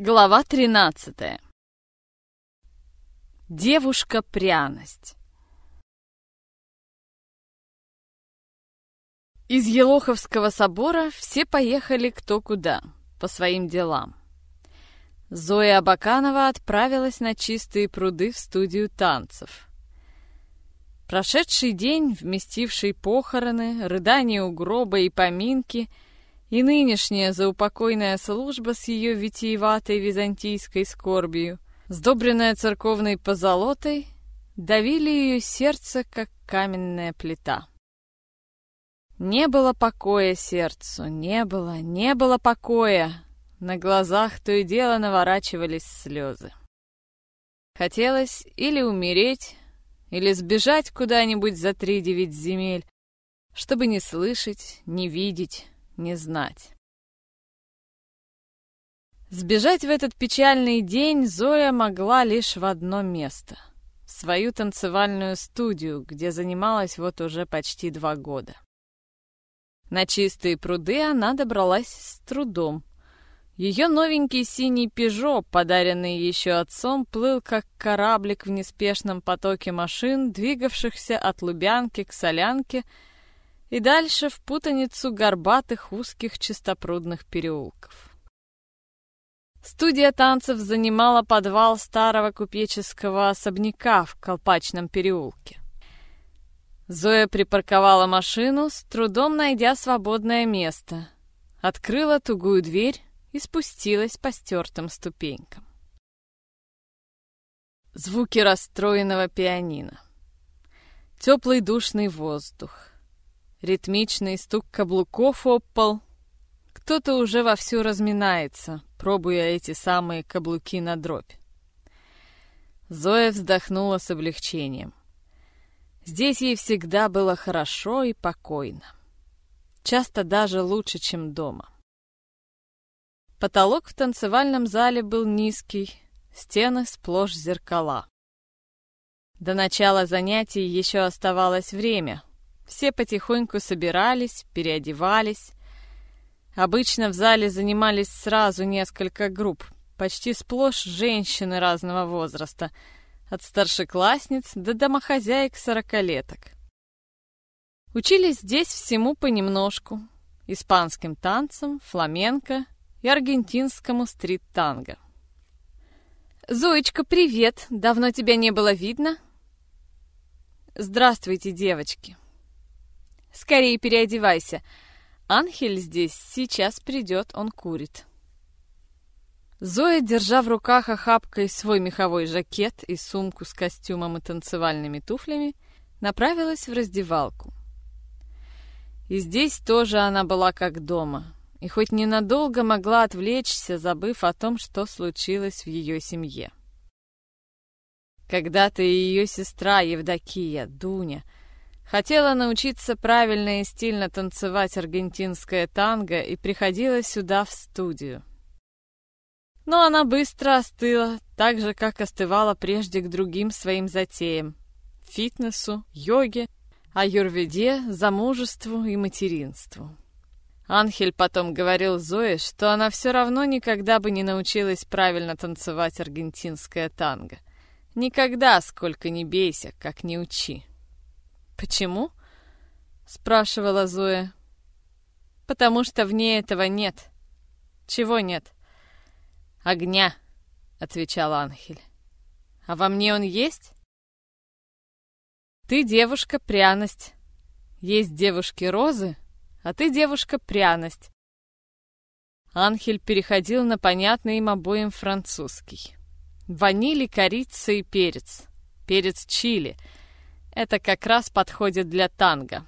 Глава 13. Девушка-пряность. Из Елоховского собора все поехали кто куда, по своим делам. Зоя Абаканова отправилась на чистые пруды в студию танцев. Прошедший день, вместивший похороны, рыдания у гроба и поминки — и нынешняя заупокойная служба с ее витиеватой византийской скорбью, сдобренная церковной позолотой, давили ее сердце, как каменная плита. Не было покоя сердцу, не было, не было покоя. На глазах то и дело наворачивались слезы. Хотелось или умереть, или сбежать куда-нибудь за три девять земель, чтобы не слышать, не видеть, не знать. Сбежать в этот печальный день Зоя могла лишь в одно место — в свою танцевальную студию, где занималась вот уже почти два года. На чистые пруды она добралась с трудом. Ее новенький синий «Пежо», подаренный еще отцом, плыл как кораблик в неспешном потоке машин, двигавшихся от Лубянки к Солянке — и дальше в путаницу горбатых узких чистопрудных переулков. Студия танцев занимала подвал старого купеческого особняка в Колпачном переулке. Зоя припарковала машину, с трудом найдя свободное место, открыла тугую дверь и спустилась по стертым ступенькам. Звуки расстроенного пианино. Теплый душный воздух ритмичный стук каблуков об пол. Кто-то уже вовсю разминается, пробуя эти самые каблуки на дробь. Зоя вздохнула с облегчением. Здесь ей всегда было хорошо и покойно. Часто даже лучше, чем дома. Потолок в танцевальном зале был низкий, стены сплошь зеркала. До начала занятий еще оставалось время, все потихоньку собирались, переодевались. Обычно в зале занимались сразу несколько групп, почти сплошь женщины разного возраста, от старшеклассниц до домохозяек-сорокалеток. Учились здесь всему понемножку. Испанским танцам, фламенко и аргентинскому стрит-танго. «Зоечка, привет! Давно тебя не было видно?» «Здравствуйте, девочки!» Скорее переодевайся. Анхель здесь сейчас придет, он курит. Зоя, держа в руках охапкой свой меховой жакет и сумку с костюмом и танцевальными туфлями, направилась в раздевалку. И здесь тоже она была как дома, и хоть ненадолго могла отвлечься, забыв о том, что случилось в ее семье. Когда-то ее сестра Евдокия, Дуня, Хотела научиться правильно и стильно танцевать аргентинское танго и приходила сюда в студию. Но она быстро остыла, так же, как остывала прежде к другим своим затеям — фитнесу, йоге, аюрведе, замужеству и материнству. Анхель потом говорил Зое, что она все равно никогда бы не научилась правильно танцевать аргентинское танго. Никогда, сколько ни бейся, как не учи. «Почему?» — спрашивала Зоя. «Потому что в ней этого нет». «Чего нет?» «Огня», — отвечал Анхель. «А во мне он есть?» «Ты девушка-пряность. Есть девушки-розы, а ты девушка-пряность». Анхель переходил на понятный им обоим французский. Ванили, корица и перец. Перец чили — это как раз подходит для танго.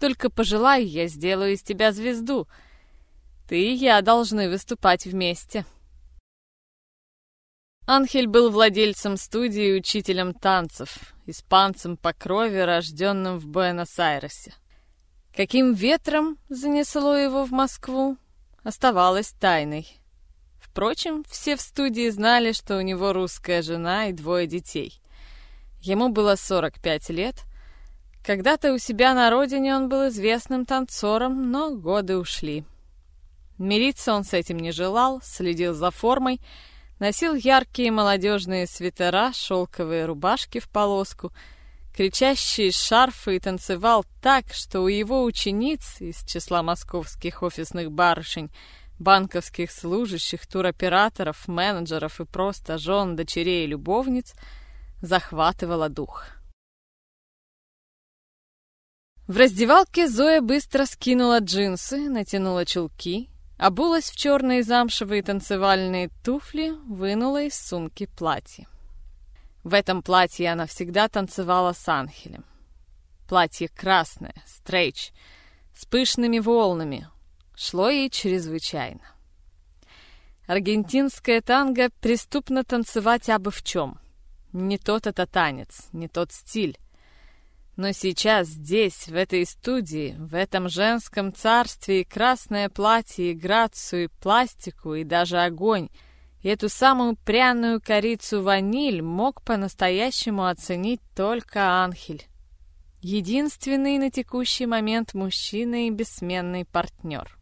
Только пожелай, я сделаю из тебя звезду. Ты и я должны выступать вместе. Анхель был владельцем студии и учителем танцев, испанцем по крови, рожденным в Буэнос-Айресе. Каким ветром занесло его в Москву, оставалось тайной. Впрочем, все в студии знали, что у него русская жена и двое детей. Ему было 45 лет. Когда-то у себя на родине он был известным танцором, но годы ушли. Мириться он с этим не желал, следил за формой, носил яркие молодежные свитера, шелковые рубашки в полоску, кричащие шарфы и танцевал так, что у его учениц из числа московских офисных барышень, банковских служащих, туроператоров, менеджеров и просто жен, дочерей и любовниц захватывало дух. В раздевалке Зоя быстро скинула джинсы, натянула чулки, Обулась в черные замшевые танцевальные туфли, вынула из сумки платье. В этом платье она всегда танцевала с Анхелем. Платье красное, стрейч, с пышными волнами. Шло ей чрезвычайно. Аргентинская танго преступно танцевать абы в чем. Не тот это танец, не тот стиль. Но сейчас здесь, в этой студии, в этом женском царстве и красное платье, и грацию, и пластику, и даже огонь, и эту самую пряную корицу ваниль мог по-настоящему оценить только Анхель. Единственный на текущий момент мужчина и бессменный партнер.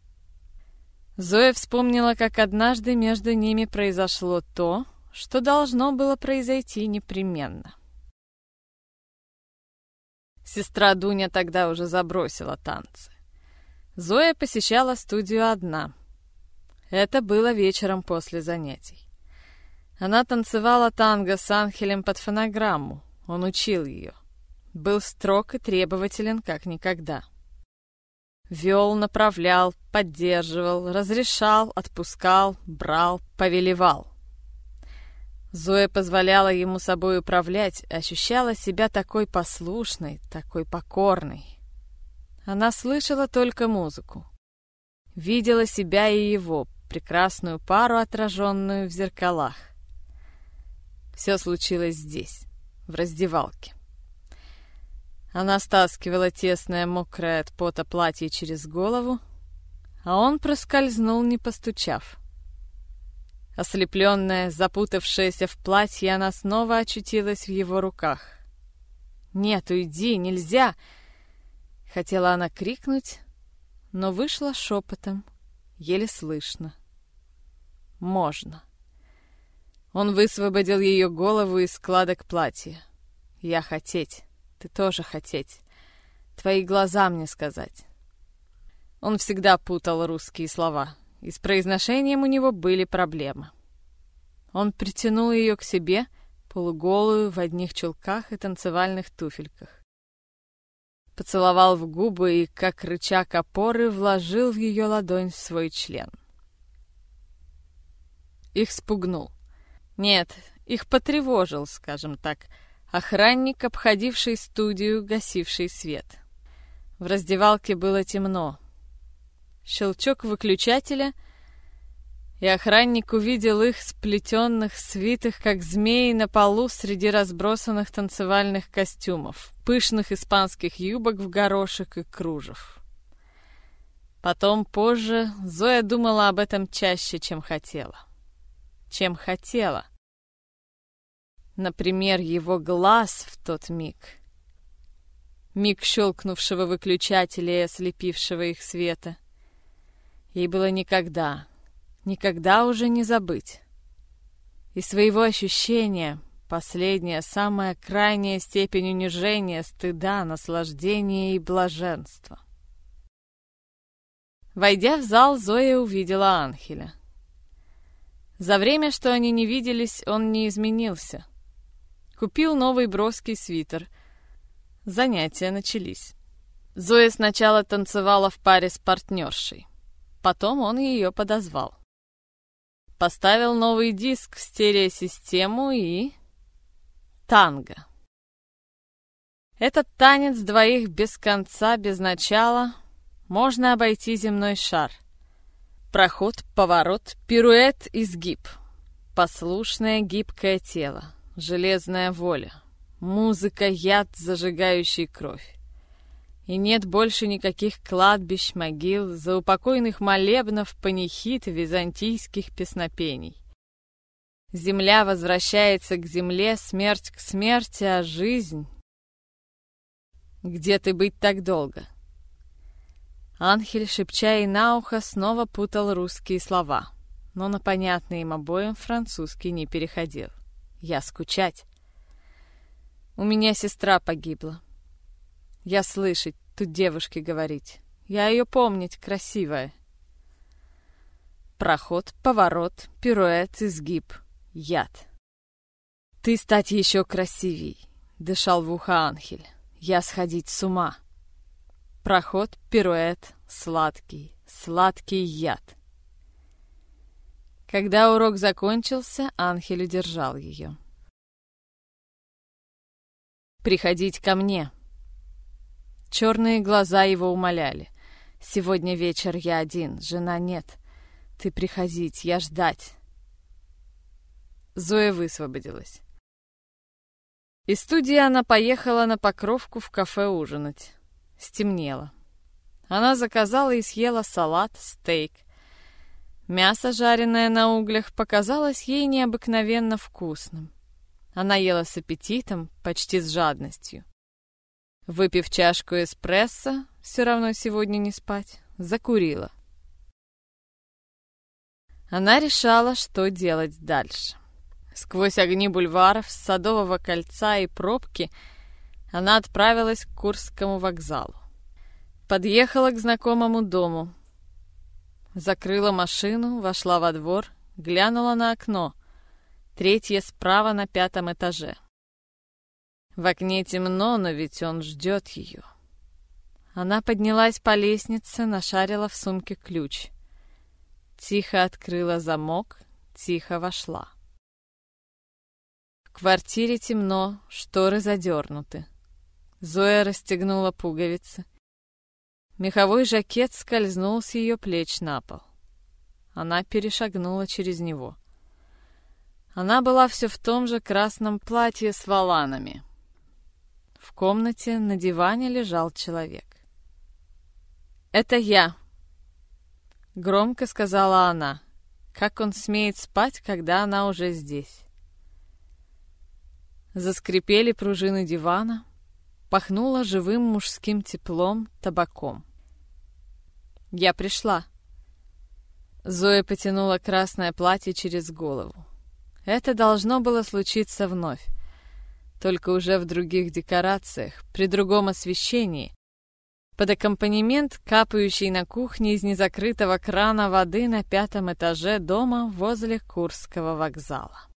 Зоя вспомнила, как однажды между ними произошло то, что должно было произойти непременно. Сестра Дуня тогда уже забросила танцы. Зоя посещала студию одна. Это было вечером после занятий. Она танцевала танго с Анхелем под фонограмму. Он учил ее. Был строг и требователен, как никогда. Вел, направлял, поддерживал, разрешал, отпускал, брал, повелевал. Зоя позволяла ему собой управлять, ощущала себя такой послушной, такой покорной. Она слышала только музыку. Видела себя и его, прекрасную пару, отраженную в зеркалах. Все случилось здесь, в раздевалке. Она стаскивала тесное, мокрое от пота платье через голову, а он проскользнул, не постучав. Ослепленная, запутавшаяся в платье, она снова очутилась в его руках. «Нет, уйди, нельзя!» Хотела она крикнуть, но вышла шепотом, еле слышно. «Можно». Он высвободил ее голову из складок платья. «Я хотеть, ты тоже хотеть. Твои глаза мне сказать». Он всегда путал русские слова. И с произношением у него были проблемы. Он притянул ее к себе, полуголую, в одних чулках и танцевальных туфельках. Поцеловал в губы и, как рычаг опоры, вложил в ее ладонь свой член. Их спугнул. Нет, их потревожил, скажем так, охранник, обходивший студию, гасивший свет. В раздевалке было темно, щелчок выключателя, и охранник увидел их сплетенных, свитых, как змеи, на полу среди разбросанных танцевальных костюмов, пышных испанских юбок в горошек и кружев. Потом, позже, Зоя думала об этом чаще, чем хотела. Чем хотела. Например, его глаз в тот миг. Миг щелкнувшего выключателя и ослепившего их света — Ей было никогда, никогда уже не забыть. И своего ощущения, последняя, самая крайняя степень унижения, стыда, наслаждения и блаженства. Войдя в зал, Зоя увидела Анхеля. За время, что они не виделись, он не изменился. Купил новый броский свитер. Занятия начались. Зоя сначала танцевала в паре с партнершей. Потом он ее подозвал. Поставил новый диск в стереосистему и... Танго. Этот танец двоих без конца, без начала, можно обойти земной шар. Проход, поворот, пируэт, изгиб. Послушное гибкое тело, железная воля, музыка, яд, зажигающий кровь и нет больше никаких кладбищ, могил, заупокойных молебнов, панихид, византийских песнопений. Земля возвращается к земле, смерть к смерти, а жизнь... Где ты быть так долго? Анхель, шепча ей на ухо, снова путал русские слова, но на понятный им обоим французский не переходил. Я скучать. У меня сестра погибла. Я слышать, тут девушке говорить. Я ее помнить, красивая. Проход, поворот, пируэт, изгиб, яд. Ты стать еще красивей, дышал в ухо Анхель. Я сходить с ума. Проход, пируэт, сладкий, сладкий яд. Когда урок закончился, Анхель удержал ее. «Приходить ко мне!» Черные глаза его умоляли. «Сегодня вечер я один, жена нет. Ты приходить, я ждать». Зоя высвободилась. Из студии она поехала на Покровку в кафе ужинать. Стемнело. Она заказала и съела салат, стейк. Мясо, жареное на углях, показалось ей необыкновенно вкусным. Она ела с аппетитом, почти с жадностью. Выпив чашку эспрессо, все равно сегодня не спать, закурила. Она решала, что делать дальше. Сквозь огни бульваров, Садового кольца и пробки — она отправилась к Курскому вокзалу. Подъехала к знакомому дому. Закрыла машину, вошла во двор, глянула на окно. Третье справа на пятом этаже. В окне темно, но ведь он ждет ее. Она поднялась по лестнице, нашарила в сумке ключ. Тихо открыла замок, тихо вошла. В квартире темно, шторы задернуты. Зоя расстегнула пуговицы. Меховой жакет скользнул с ее плеч на пол. Она перешагнула через него. Она была все в том же красном платье с воланами. В комнате на диване лежал человек. «Это я!» — громко сказала она. Как он смеет спать, когда она уже здесь? Заскрипели пружины дивана, Пахнуло живым мужским теплом, табаком. «Я пришла». Зоя потянула красное платье через голову. Это должно было случиться вновь, только уже в других декорациях, при другом освещении, под аккомпанемент капающей на кухне из незакрытого крана воды на пятом этаже дома возле Курского вокзала.